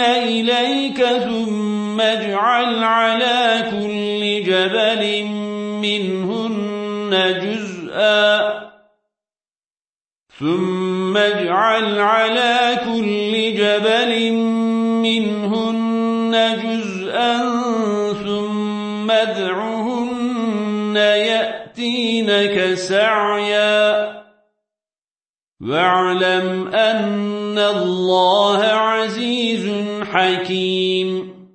إليك ثم اجعل على كل جبل منهن جزءا. ثم اجعل على كل جبل منهن جزءا. ثم ادعهن يأتينك سعيا. واعلم أن الله عزيز حكيم.